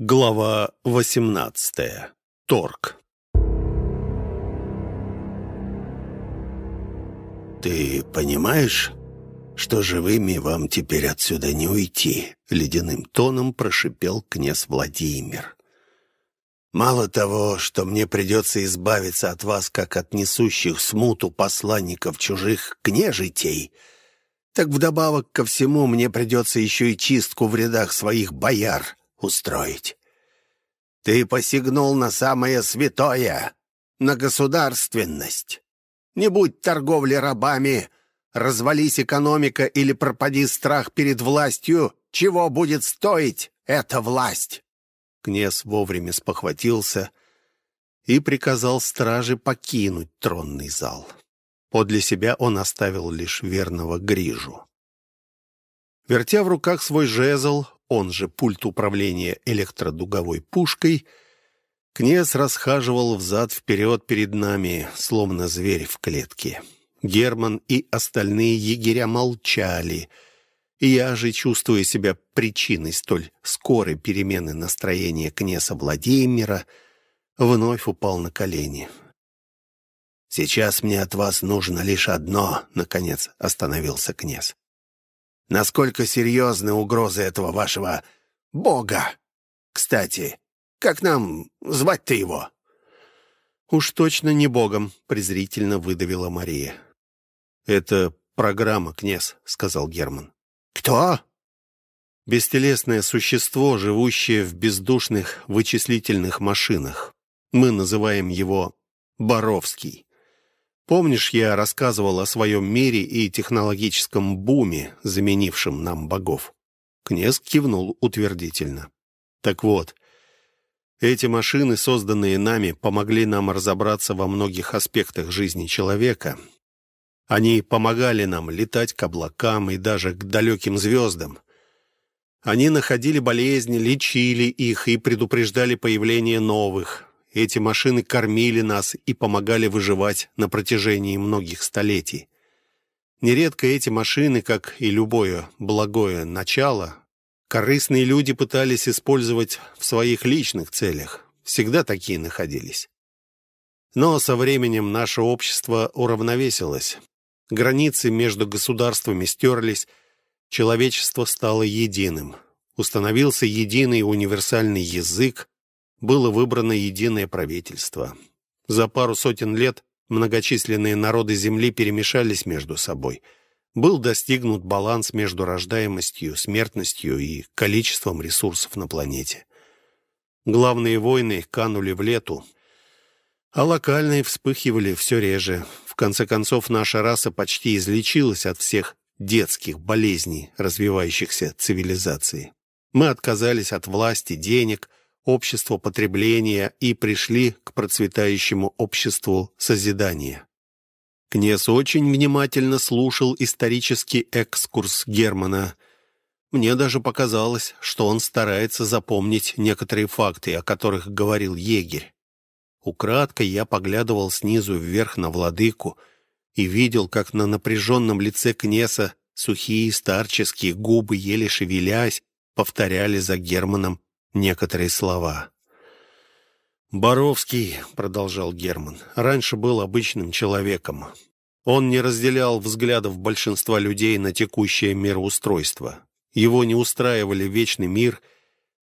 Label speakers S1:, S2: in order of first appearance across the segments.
S1: Глава 18. Торг.
S2: «Ты понимаешь, что живыми вам теперь отсюда не уйти?» — ледяным тоном прошипел князь Владимир. «Мало того, что мне придется избавиться от вас, как от несущих смуту посланников чужих княжитей, так вдобавок ко всему мне придется еще и чистку в рядах своих бояр устроить. Ты посягнул на самое святое, на государственность. Не будь торговли рабами, развались экономика или пропади страх перед властью, чего будет стоить эта власть?»
S1: Князь вовремя спохватился и приказал страже покинуть тронный зал. Подле себя он оставил лишь верного Грижу. Вертя в руках свой жезл, он же пульт управления электродуговой пушкой, князь расхаживал взад-вперед перед нами, словно зверь в клетке. Герман и остальные егеря молчали, и я же, чувствуя себя причиной столь скорой перемены настроения князя Владимира, вновь упал на колени.
S2: «Сейчас мне от вас нужно лишь одно», — наконец остановился князь. Насколько серьезны угрозы этого вашего бога? Кстати, как нам звать-то его?»
S1: «Уж точно не богом», — презрительно выдавила Мария. «Это программа, князь», — сказал Герман.
S2: «Кто?»
S1: «Бестелесное существо, живущее в бездушных вычислительных машинах. Мы называем его Боровский». Помнишь, я рассказывал о своем мире и технологическом буме, заменившем нам богов?» Князь кивнул утвердительно. «Так вот, эти машины, созданные нами, помогли нам разобраться во многих аспектах жизни человека. Они помогали нам летать к облакам и даже к далеким звездам. Они находили болезни, лечили их и предупреждали появление новых. Эти машины кормили нас и помогали выживать на протяжении многих столетий. Нередко эти машины, как и любое благое начало, корыстные люди пытались использовать в своих личных целях. Всегда такие находились. Но со временем наше общество уравновесилось. Границы между государствами стерлись, человечество стало единым. Установился единый универсальный язык, было выбрано единое правительство. За пару сотен лет многочисленные народы Земли перемешались между собой. Был достигнут баланс между рождаемостью, смертностью и количеством ресурсов на планете. Главные войны канули в лету, а локальные вспыхивали все реже. В конце концов, наша раса почти излечилась от всех детских болезней развивающихся цивилизаций. Мы отказались от власти, денег, общество потребления и пришли к процветающему обществу созидания. Князь очень внимательно слушал исторический экскурс Германа. Мне даже показалось, что он старается запомнить некоторые факты, о которых говорил егерь. Украдкой я поглядывал снизу вверх на владыку и видел, как на напряженном лице князя сухие старческие губы, еле шевелясь, повторяли за Германом некоторые слова. «Боровский», — продолжал Герман, — «раньше был обычным человеком. Он не разделял взглядов большинства людей на текущее мироустройство. Его не устраивали вечный мир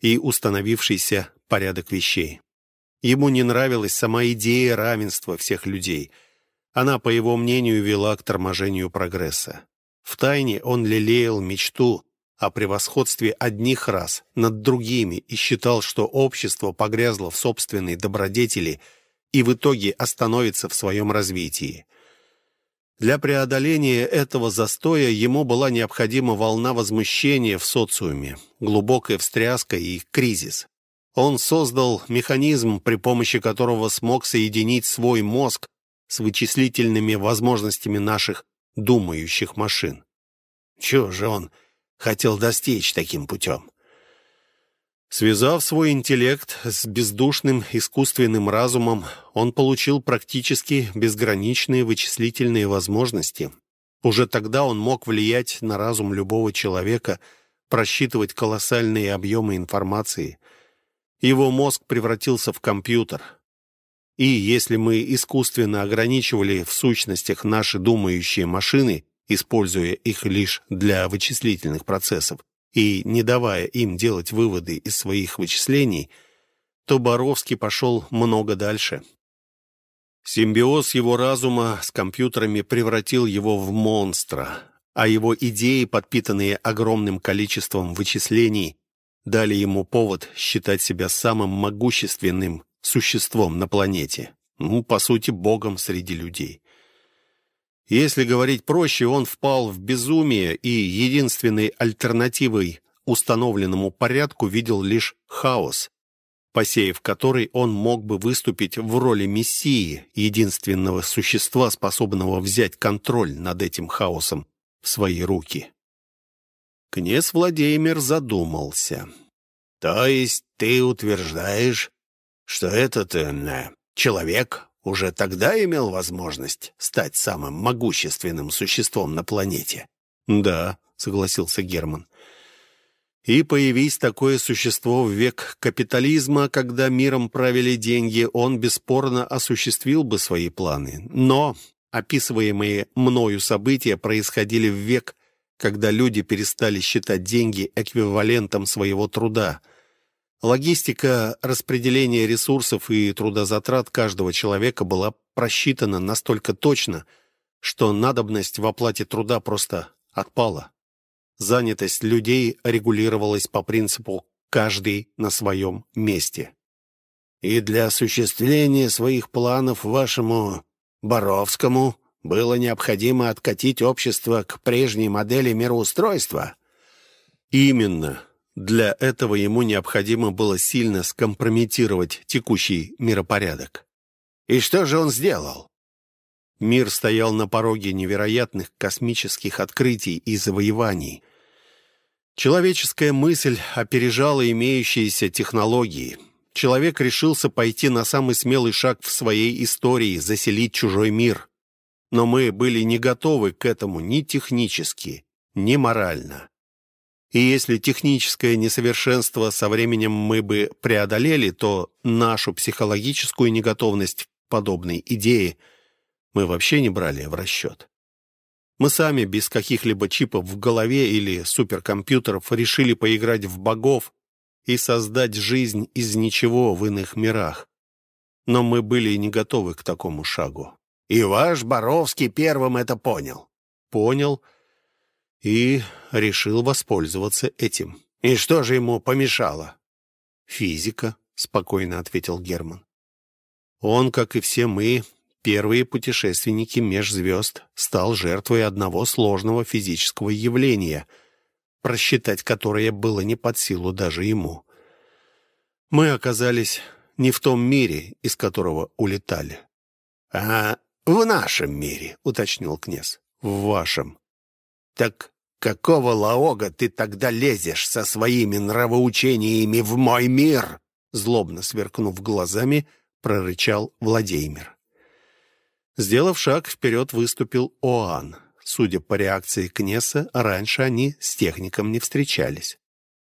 S1: и установившийся порядок вещей. Ему не нравилась сама идея равенства всех людей. Она, по его мнению, вела к торможению прогресса. Втайне он лелеял мечту о превосходстве одних рас над другими и считал, что общество погрязло в собственной добродетели и в итоге остановится в своем развитии. Для преодоления этого застоя ему была необходима волна возмущения в социуме, глубокая встряска и кризис. Он создал механизм, при помощи которого смог соединить свой мозг с вычислительными возможностями наших думающих машин. Чего же он хотел достичь таким путем. Связав свой интеллект с бездушным искусственным разумом, он получил практически безграничные вычислительные возможности. Уже тогда он мог влиять на разум любого человека, просчитывать колоссальные объемы информации. Его мозг превратился в компьютер. И если мы искусственно ограничивали в сущностях наши думающие машины, используя их лишь для вычислительных процессов, и не давая им делать выводы из своих вычислений, то Боровский пошел много дальше. Симбиоз его разума с компьютерами превратил его в монстра, а его идеи, подпитанные огромным количеством вычислений, дали ему повод считать себя самым могущественным существом на планете. Ну, по сути, богом среди людей. Если говорить проще, он впал в безумие и единственной альтернативой установленному порядку видел лишь хаос, посеяв который он мог бы выступить в роли мессии, единственного существа, способного взять контроль над этим хаосом в свои руки. Князь Владимир задумался. «То есть ты утверждаешь, что этот э, человек уже тогда имел возможность стать самым могущественным существом на планете. «Да», — согласился Герман. «И появись такое существо в век капитализма, когда миром правили деньги, он бесспорно осуществил бы свои планы. Но описываемые мною события происходили в век, когда люди перестали считать деньги эквивалентом своего труда — Логистика распределения ресурсов и трудозатрат каждого человека была просчитана настолько точно, что надобность в оплате труда просто отпала. Занятость людей регулировалась по принципу «каждый на своем месте». И для осуществления своих планов вашему Боровскому было необходимо откатить общество к прежней модели мироустройства? Именно. Для этого ему необходимо было сильно скомпрометировать текущий миропорядок. И что же он сделал? Мир стоял на пороге невероятных космических открытий и завоеваний. Человеческая мысль опережала имеющиеся технологии. Человек решился пойти на самый смелый шаг в своей истории, заселить чужой мир. Но мы были не готовы к этому ни технически, ни морально. И если техническое несовершенство со временем мы бы преодолели, то нашу психологическую неготовность подобной идеи мы вообще не брали в расчет. Мы сами без каких-либо чипов в голове или суперкомпьютеров решили поиграть в богов и создать жизнь из ничего в иных мирах. Но мы были не готовы к такому шагу. И ваш Боровский первым это понял. Понял и решил воспользоваться этим. И что же ему помешало? «Физика», — спокойно ответил Герман. «Он, как и все мы, первые путешественники межзвезд, стал жертвой одного сложного физического явления, просчитать которое было не под силу даже ему. Мы оказались не в том мире, из которого улетали». «А в нашем мире», — уточнил князь. «В вашем». «Так какого лаога ты тогда лезешь со своими нравоучениями в мой мир?» Злобно сверкнув глазами, прорычал Владимир. Сделав шаг вперед, выступил Оан. Судя по реакции Кнеса, раньше они с техником не встречались.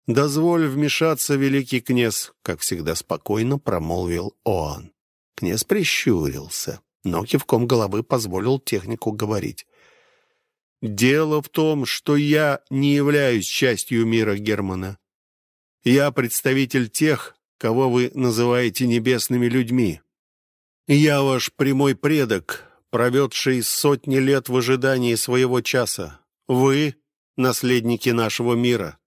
S1: «Дозволь вмешаться, великий князь», — как всегда спокойно промолвил Оан. Князь прищурился, но кивком головы позволил технику говорить. Дело в том, что я не являюсь частью мира Германа. Я представитель тех, кого вы называете небесными людьми. Я ваш прямой предок, проведший сотни лет в ожидании своего часа. Вы — наследники нашего мира.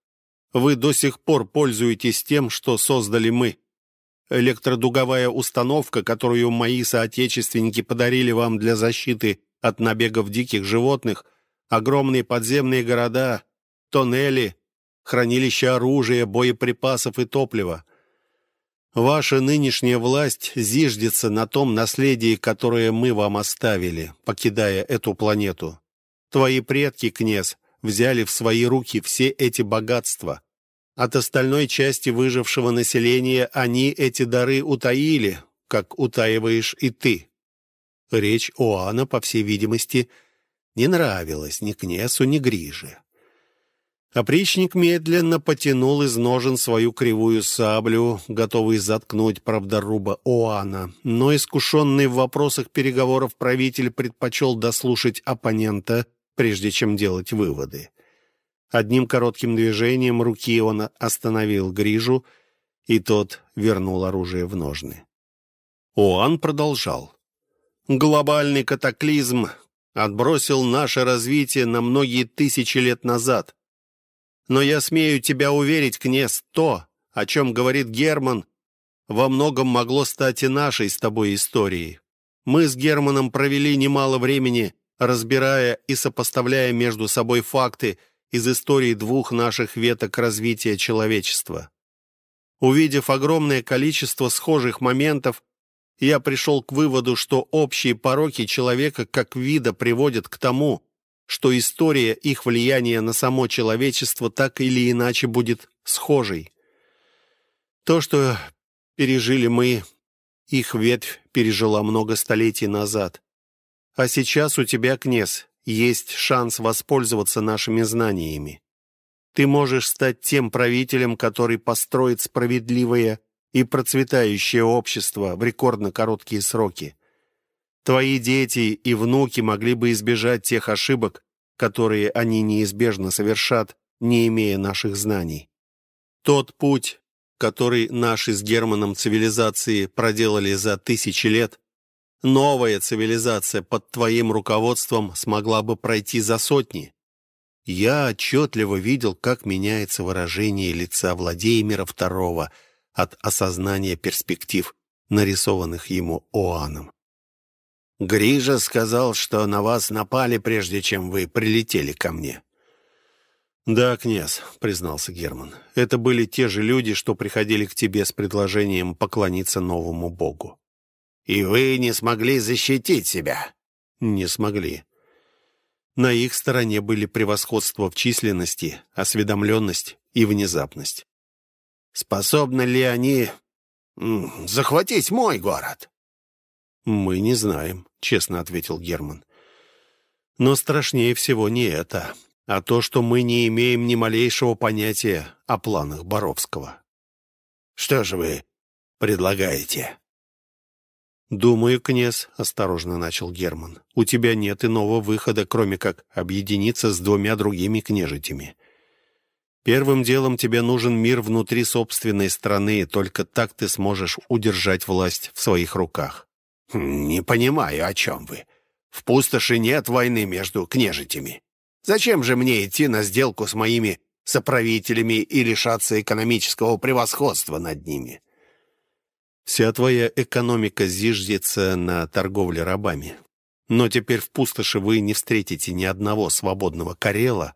S1: Вы до сих пор пользуетесь тем, что создали мы. Электродуговая установка, которую мои соотечественники подарили вам для защиты от набегов диких животных — огромные подземные города, тоннели, хранилища оружия, боеприпасов и топлива. Ваша нынешняя власть зиждется на том наследии, которое мы вам оставили, покидая эту планету. Твои предки, князь, взяли в свои руки все эти богатства. От остальной части выжившего населения они эти дары утаили, как утаиваешь и ты. Речь Оана, по всей видимости, — не нравилось ни Кнесу, ни Гриже. Опричник медленно потянул из ножен свою кривую саблю, готовый заткнуть правдоруба Оана, но искушенный в вопросах переговоров правитель предпочел дослушать оппонента, прежде чем делать выводы. Одним коротким движением руки он остановил Грижу, и тот вернул оружие в ножны. Оан продолжал. «Глобальный катаклизм отбросил наше развитие на многие тысячи лет назад. Но я смею тебя уверить, князь, то, о чем говорит Герман, во многом могло стать и нашей с тобой историей. Мы с Германом провели немало времени, разбирая и сопоставляя между собой факты из истории двух наших веток развития человечества. Увидев огромное количество схожих моментов, я пришел к выводу, что общие пороки человека как вида приводят к тому, что история их влияния на само человечество так или иначе будет схожей. То, что пережили мы, их ветвь пережила много столетий назад. А сейчас у тебя, князь, есть шанс воспользоваться нашими знаниями. Ты можешь стать тем правителем, который построит справедливое и процветающее общество в рекордно короткие сроки. Твои дети и внуки могли бы избежать тех ошибок, которые они неизбежно совершат, не имея наших знаний. Тот путь, который наши с Германом цивилизации проделали за тысячи лет, новая цивилизация под твоим руководством смогла бы пройти за сотни. Я отчетливо видел, как меняется выражение лица Владимира II от осознания перспектив, нарисованных ему Оаном. Грижа сказал, что на вас напали, прежде чем вы прилетели ко мне». «Да, князь», — признался Герман, — «это были те же люди, что приходили к тебе с предложением поклониться новому богу». «И вы не смогли защитить себя?» «Не смогли. На их стороне были превосходство в численности, осведомленность и внезапность.
S2: Способны ли они захватить мой город?»
S1: «Мы не знаем», — честно ответил Герман. «Но страшнее всего не это, а то, что мы не имеем ни малейшего понятия о планах Боровского».
S2: «Что же вы предлагаете?»
S1: «Думаю, князь», — осторожно начал Герман, — «у тебя нет иного выхода, кроме как объединиться с двумя другими княжитями. Первым делом тебе нужен мир внутри собственной страны, только так ты сможешь удержать власть в своих руках.
S2: «Не понимаю, о чем вы. В пустоши нет войны между княжитями. Зачем же мне идти на сделку с моими соправителями и лишаться экономического превосходства над ними?»
S1: «Вся твоя экономика зиждется на торговле рабами. Но теперь в пустоши вы не встретите ни одного свободного карела,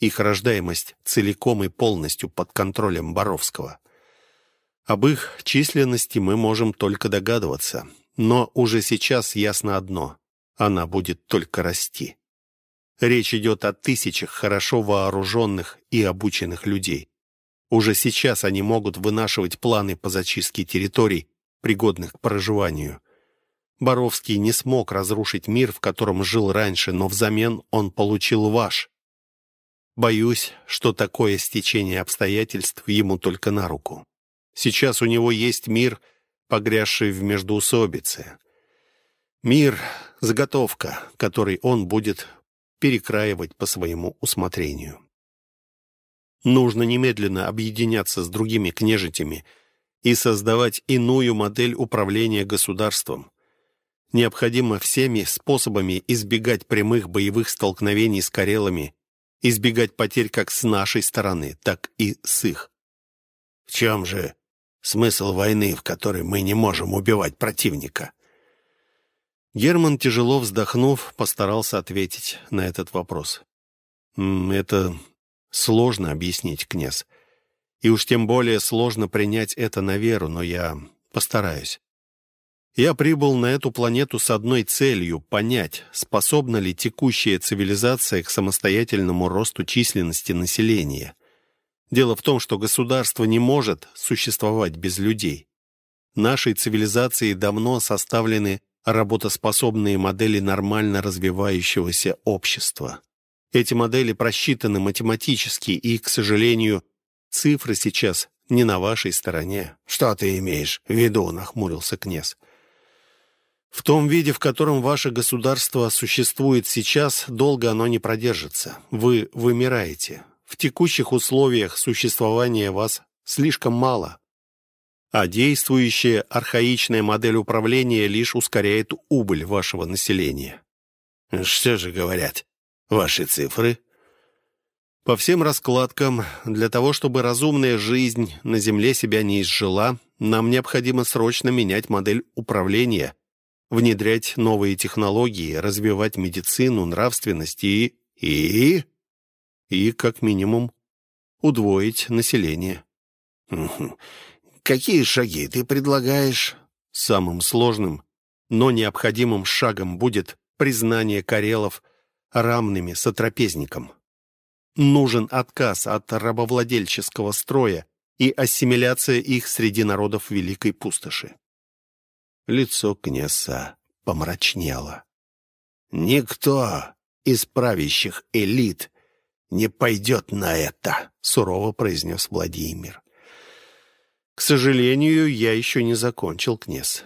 S1: их рождаемость целиком и полностью под контролем Боровского. Об их численности мы можем только догадываться». Но уже сейчас ясно одно — она будет только расти. Речь идет о тысячах хорошо вооруженных и обученных людей. Уже сейчас они могут вынашивать планы по зачистке территорий, пригодных к проживанию. Боровский не смог разрушить мир, в котором жил раньше, но взамен он получил ваш. Боюсь, что такое стечение обстоятельств ему только на руку. Сейчас у него есть мир — погрязший в междоусобице. Мир — заготовка, который он будет перекраивать по своему усмотрению. Нужно немедленно объединяться с другими княжитями и создавать иную модель управления государством. Необходимо всеми способами избегать прямых боевых столкновений с карелами, избегать потерь как с нашей стороны, так и с их.
S2: В чем же Смысл войны, в которой мы не можем убивать противника?»
S1: Герман, тяжело вздохнув, постарался ответить на этот вопрос. «Это сложно объяснить, князь. И уж тем более сложно принять это на веру, но я постараюсь. Я прибыл на эту планету с одной целью — понять, способна ли текущая цивилизация к самостоятельному росту численности населения. Дело в том, что государство не может существовать без людей. Нашей цивилизации давно составлены работоспособные модели нормально развивающегося общества. Эти модели просчитаны математически, и, к сожалению, цифры сейчас не на вашей стороне».
S2: «Что ты имеешь в виду?» — нахмурился князь.
S1: В том виде, в котором ваше государство существует сейчас, долго оно не продержится. Вы вымираете. В текущих условиях существования вас слишком мало. А действующая архаичная модель управления лишь ускоряет убыль вашего населения.
S2: Что же говорят ваши цифры?
S1: По всем раскладкам, для того, чтобы разумная жизнь на Земле себя не изжила, нам необходимо срочно менять модель управления – внедрять новые технологии, развивать медицину, нравственность и... и... и, как минимум, удвоить население.
S2: Какие шаги ты предлагаешь?
S1: Самым сложным, но необходимым шагом будет признание карелов равными сотрапезникам. Нужен отказ от рабовладельческого строя и ассимиляция их среди народов Великой Пустоши.
S2: Лицо князя помрачнело. «Никто из правящих элит не пойдет на это», — сурово произнес Владимир.
S1: «К сожалению, я еще не закончил, князь.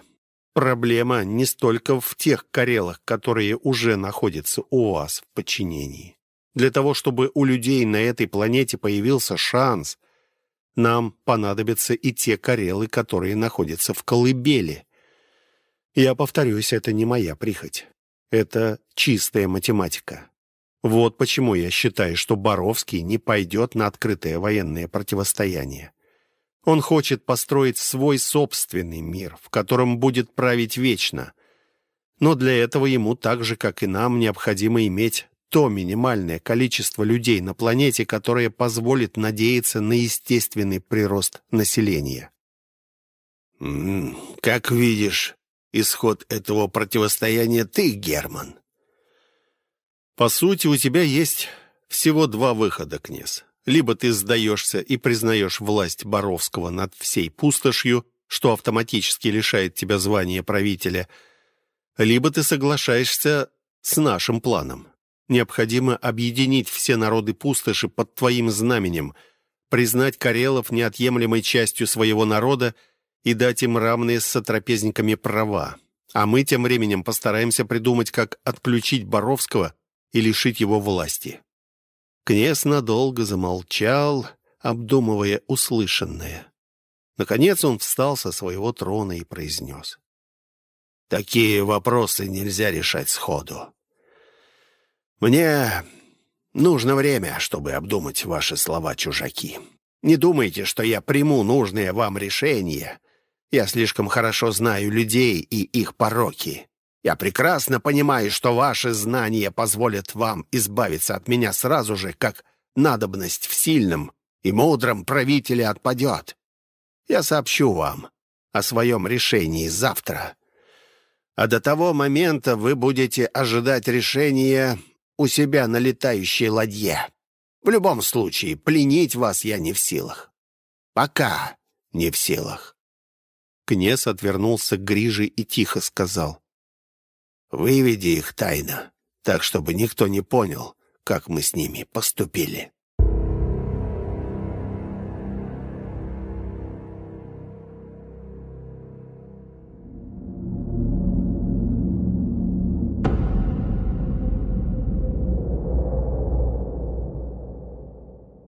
S1: Проблема не столько в тех карелах, которые уже находятся у вас в подчинении. Для того, чтобы у людей на этой планете появился шанс, нам понадобятся и те карелы, которые находятся в колыбели. Я повторюсь, это не моя прихоть. Это чистая математика. Вот почему я считаю, что Боровский не пойдет на открытое военное противостояние. Он хочет построить свой собственный мир, в котором будет править вечно. Но для этого ему так же, как и нам, необходимо иметь то минимальное количество людей на планете, которое позволит надеяться на естественный прирост населения.
S2: «Как видишь, исход этого противостояния ты, Герман.
S1: По сути, у тебя есть всего два выхода, князь. Либо ты сдаешься и признаешь власть Боровского над всей пустошью, что автоматически лишает тебя звания правителя, либо ты соглашаешься с нашим планом. Необходимо объединить все народы пустоши под твоим знаменем, признать карелов неотъемлемой частью своего народа и дать им равные с сотрапезниками права. А мы тем временем постараемся придумать, как отключить Боровского и лишить его власти». Князь надолго замолчал, обдумывая услышанное. Наконец он встал со своего трона и произнес.
S2: «Такие вопросы нельзя решать сходу. Мне нужно время, чтобы обдумать ваши слова, чужаки. Не думайте, что я приму нужное вам решение, я слишком хорошо знаю людей и их пороки. Я прекрасно понимаю, что ваши знания позволят вам избавиться от меня сразу же, как надобность в сильном и мудром правителе отпадет. Я сообщу вам о своем решении завтра. А до того момента вы будете ожидать решения у себя на летающей ладье. В любом случае, пленить вас я не в силах. Пока не в силах.
S1: Князь отвернулся к Гриже и тихо сказал.
S2: «Выведи их тайно, так, чтобы никто не понял, как мы с ними поступили».